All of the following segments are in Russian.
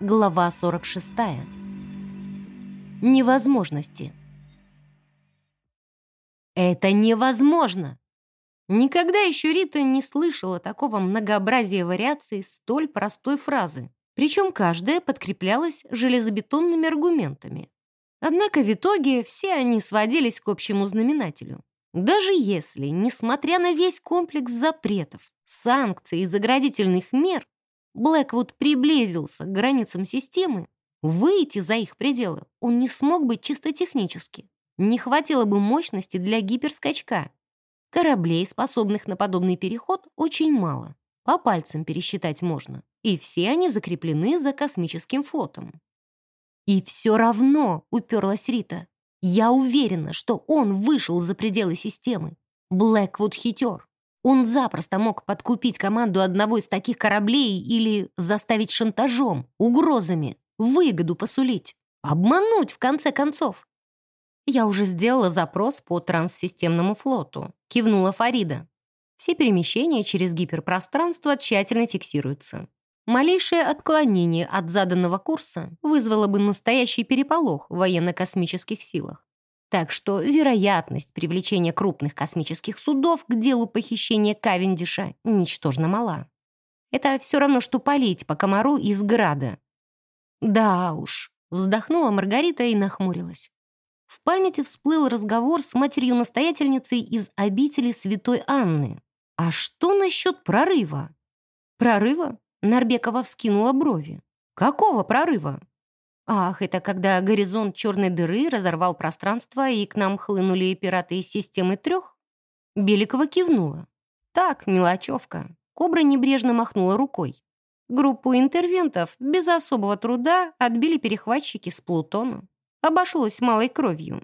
Глава 46. Невозможности. Это невозможно! Никогда еще Рита не слышала такого многообразия вариаций столь простой фразы, причем каждая подкреплялась железобетонными аргументами. Однако в итоге все они сводились к общему знаменателю. Даже если, несмотря на весь комплекс запретов, санкций и заградительных мер, Блэквуд приблизился к границам системы, выйти за их пределы он не смог бы чисто технически. Не хватило бы мощности для гиперскачка. Кораблей, способных на подобный переход, очень мало. По пальцам пересчитать можно. И все они закреплены за космическим флотом. И все равно, уперлась Рита, я уверена, что он вышел за пределы системы. Блэквуд хитер. Он запросто мог подкупить команду одного из таких кораблей или заставить шантажом, угрозами, выгоду посулить, обмануть в конце концов. «Я уже сделала запрос по транссистемному флоту», — кивнула Фарида. «Все перемещения через гиперпространство тщательно фиксируются. Малейшее отклонение от заданного курса вызвало бы настоящий переполох в военно-космических силах. Так что вероятность привлечения крупных космических судов к делу похищения Кавендиша ничтожно мала. Это все равно, что палить по комару из града. Да уж, вздохнула Маргарита и нахмурилась. В памяти всплыл разговор с матерью-настоятельницей из обители Святой Анны. А что насчет прорыва? Прорыва? Нарбекова вскинула брови. «Какого прорыва?» «Ах, это когда горизонт черной дыры разорвал пространство, и к нам хлынули пираты из системы трех?» Беликова кивнула. «Так, мелочевка». Кобра небрежно махнула рукой. Группу интервентов без особого труда отбили перехватчики с Плутона. Обошлось малой кровью.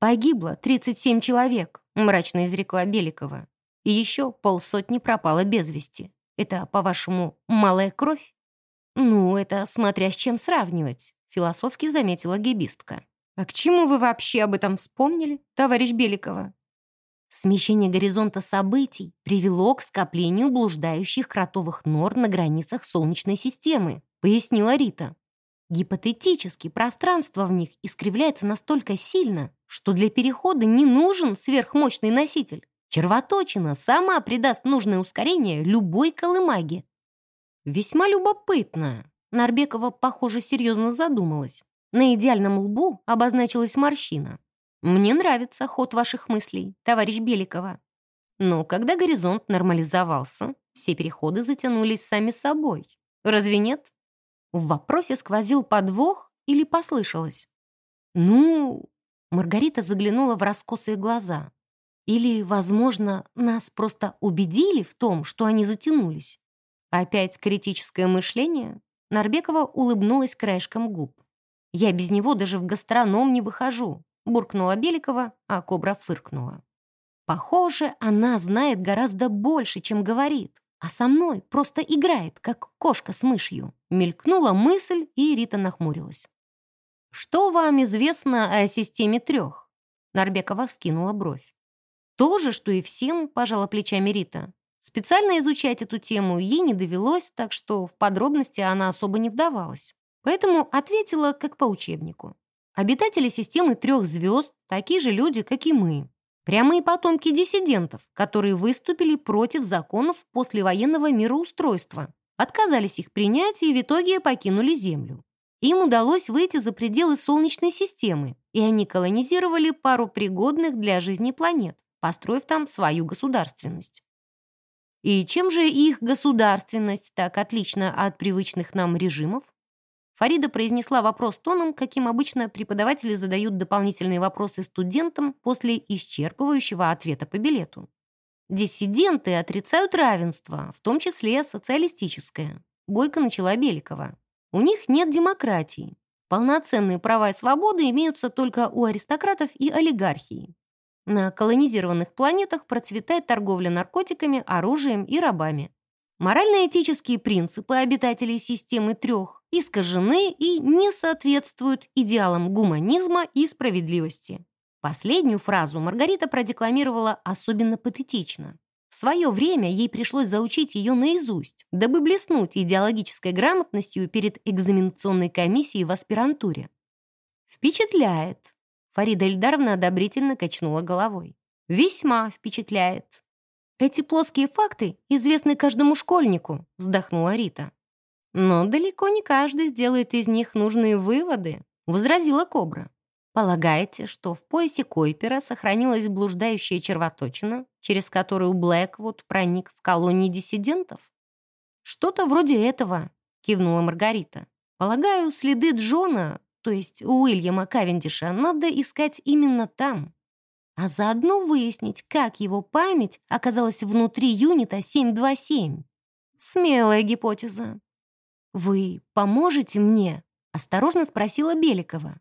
«Погибло 37 человек», — мрачно изрекла Беликова. «И еще полсотни пропало без вести. Это, по-вашему, малая кровь? Ну, это смотря с чем сравнивать, философски заметила гибистка. А к чему вы вообще об этом вспомнили, товарищ Беликова? Смещение горизонта событий привело к скоплению блуждающих кротовых нор на границах Солнечной системы, пояснила Рита. Гипотетически пространство в них искривляется настолько сильно, что для перехода не нужен сверхмощный носитель. Червоточина сама придаст нужное ускорение любой колымаге. Весьма любопытно. Нарбекова, похоже, серьезно задумалась. На идеальном лбу обозначилась морщина. «Мне нравится ход ваших мыслей, товарищ Беликова». Но когда горизонт нормализовался, все переходы затянулись сами собой. Разве нет? В вопросе сквозил подвох или послышалось? «Ну...» Маргарита заглянула в раскосые глаза. Или, возможно, нас просто убедили в том, что они затянулись? Опять критическое мышление? Нарбекова улыбнулась краешком губ. «Я без него даже в гастроном не выхожу», буркнула Беликова, а Кобра фыркнула. «Похоже, она знает гораздо больше, чем говорит, а со мной просто играет, как кошка с мышью», мелькнула мысль, и Рита нахмурилась. «Что вам известно о системе трех?» Нарбекова вскинула бровь. То же, что и всем, пожала плечами Рита. Специально изучать эту тему ей не довелось, так что в подробности она особо не вдавалась. Поэтому ответила как по учебнику. Обитатели системы трех звезд – такие же люди, как и мы. Прямые потомки диссидентов, которые выступили против законов послевоенного мироустройства, отказались их принять и в итоге покинули Землю. Им удалось выйти за пределы Солнечной системы, и они колонизировали пару пригодных для жизни планет построив там свою государственность. И чем же их государственность так отлична от привычных нам режимов? Фарида произнесла вопрос тоном, каким обычно преподаватели задают дополнительные вопросы студентам после исчерпывающего ответа по билету. Диссиденты отрицают равенство, в том числе социалистическое. Бойко начала Беликова. У них нет демократии. Полноценные права и свободы имеются только у аристократов и олигархии. На колонизированных планетах процветает торговля наркотиками, оружием и рабами. Морально-этические принципы обитателей системы трех искажены и не соответствуют идеалам гуманизма и справедливости. Последнюю фразу Маргарита продекламировала особенно патетично. В свое время ей пришлось заучить ее наизусть, дабы блеснуть идеологической грамотностью перед экзаменационной комиссией в аспирантуре. «Впечатляет!» Фарида Эльдаровна одобрительно качнула головой. «Весьма впечатляет!» «Эти плоские факты известны каждому школьнику», вздохнула Рита. «Но далеко не каждый сделает из них нужные выводы», возразила Кобра. Полагаете, что в поясе Койпера сохранилась блуждающая червоточина, через которую Блэквуд проник в колонии диссидентов? Что-то вроде этого, кивнула Маргарита. Полагаю, следы Джона, то есть Уильяма Кавендиша, надо искать именно там. А заодно выяснить, как его память оказалась внутри юнита 727. Смелая гипотеза. «Вы поможете мне?» — осторожно спросила Беликова.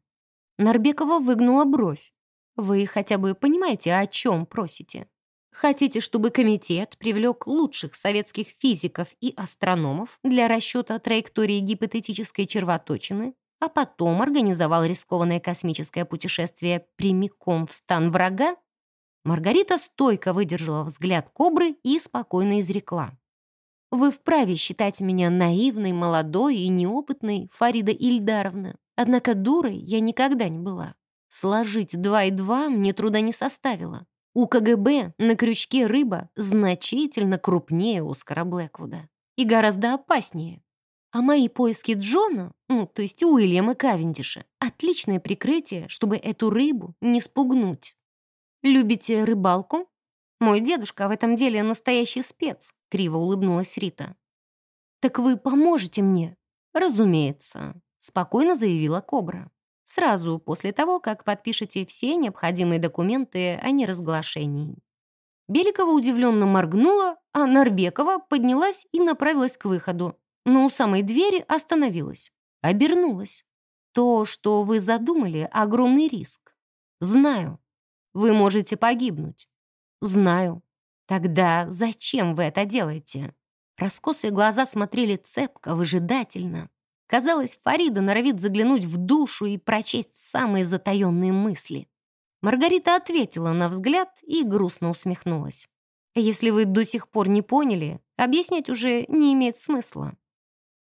Нарбекова выгнула бровь. «Вы хотя бы понимаете, о чем просите? Хотите, чтобы комитет привлек лучших советских физиков и астрономов для расчета траектории гипотетической червоточины, а потом организовал рискованное космическое путешествие прямиком в стан врага?» Маргарита стойко выдержала взгляд кобры и спокойно изрекла. «Вы вправе считать меня наивной, молодой и неопытной, Фарида Ильдаровна. Однако дурой я никогда не была. Сложить два и два мне труда не составило. У КГБ на крючке рыба значительно крупнее Оскара Блэквуда и гораздо опаснее. А мои поиски Джона, ну, то есть Уильяма Кавендиша, отличное прикрытие, чтобы эту рыбу не спугнуть. Любите рыбалку? Мой дедушка в этом деле настоящий спец, криво улыбнулась Рита. Так вы поможете мне? Разумеется спокойно заявила Кобра. Сразу после того, как подпишете все необходимые документы о неразглашении. Беликова удивленно моргнула, а Нарбекова поднялась и направилась к выходу, но у самой двери остановилась, обернулась. То, что вы задумали, огромный риск. Знаю. Вы можете погибнуть. Знаю. Тогда зачем вы это делаете? Раскосые глаза смотрели цепко, выжидательно. Казалось, Фарида норовит заглянуть в душу и прочесть самые затаенные мысли. Маргарита ответила на взгляд и грустно усмехнулась. «Если вы до сих пор не поняли, объяснять уже не имеет смысла.